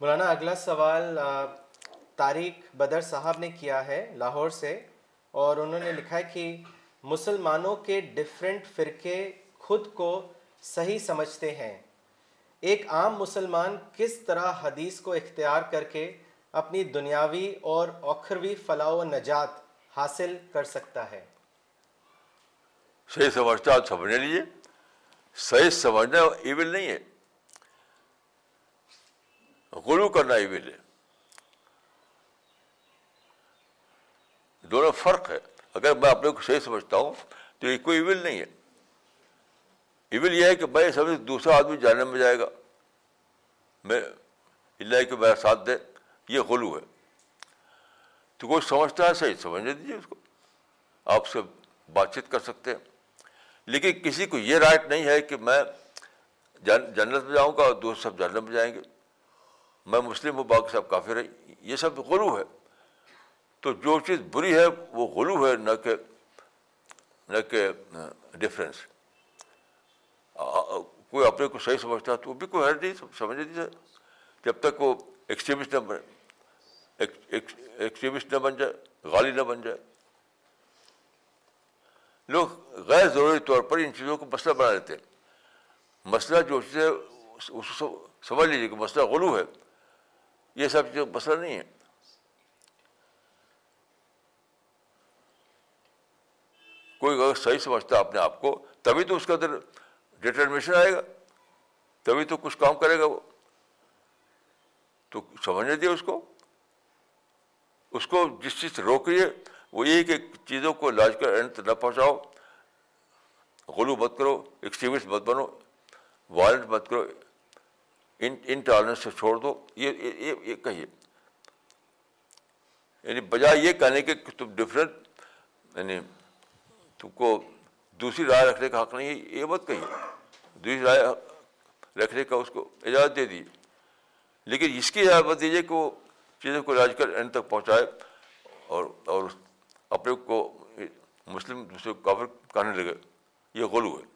مولانا، اگلا سوال طارق بدر صاحب نے کیا ہے لاہور سے اور انہوں نے لکھا ہے کہ مسلمانوں کے ڈفرینٹ فرقے خود کو صحیح سمجھتے ہیں۔ ایک عام مسلمان کس طرح حدیث کو اختیار کر کے اپنی دنیاوی اور اخروی فلاح و نجات حاصل کر سکتا ہے؟ صحیح سمجھتا سمجھنے لیجیے صحیح سمجھنا ایون نہیں ہے۔ غلو کرنا ایون ہے دونوں فرق ہے۔ اگر میں اپنے کو صحیح سمجھتا ہوں تو یہ کوئی ایون نہیں ہے۔ ایون یہ ہے کہ میں سمجھ دوسرا آدمی جاننے میں جائے گا۔ میں اللہ کہ میرا ساتھ دے، یہ غلو ہے۔ تو کوئی سمجھتا ہے صحیح، سمجھنے دیجیے اس کو۔ آپ سے بات چیت کر سکتے ہیں۔ لیکن کسی کو یہ رائٹ نہیں ہے کہ میں جنت میں جاؤں گا اور دوست سب جنت میں جائیں گے۔ میں مسلم ہوں، باقی سب کافی رہی یہ سب غلو ہے۔ تو جو چیز بری ہے، وہ غلو ہے، نہ کہ نہ کہ ڈفرینس کوئی اپنے کو صحیح سمجھتا ہے تو وہ بھی کوئی حرض نہیں سمجھ نہیں جب تک وہ ایکسٹریمسٹ نہ بنے ایکسٹریمسٹ نہ بن جائے، غالی نہ بن جائے۔ لوگ غیر ضروری طور پر ان چیزوں کو مسئلہ بنا لیتے ہیں۔ مسئلہ جو چیز ہے، اس کو سمجھ لیجیے کہ مسئلہ غلو ہے۔ یہ سب چیزیں مسئلہ نہیں ہے۔ کوئی اگر صحیح سمجھتا اپنے آپ کو، تبھی تو اس کے اندر ڈٹرمیشن آئے گا، تبھی تو کچھ کام کرے گا وہ۔ تو سمجھنے دیا اس کو۔ اس کو جس چیز سے روک رہی ہے وہ یہی کہ چیزوں کو لاج کر اینڈ نہ پہنچاؤ۔ غلو مت کرو ایکسٹریمسٹ مت بنو وائلنٹ مت کرو۔ ان انٹالرنس سے چھوڑ دو، یہ یہ کہیے۔ یعنی بجائے یہ کہنے کہ تم ڈفرینٹ یعنی تم کو دوسری رائے رکھنے کا حق نہیں ہے، یہ مت کہیے۔ دوسری رائے رکھنے کا اس کو اجازت دے دی لیکن اس کی اجازت مت دیجیے کہ وہ چیزوں کو راج کر اینڈ تک پہنچائے اور اور اپنے کو مسلم دوسرے کو کافر کہنے لگے۔ یہ غلو ہے۔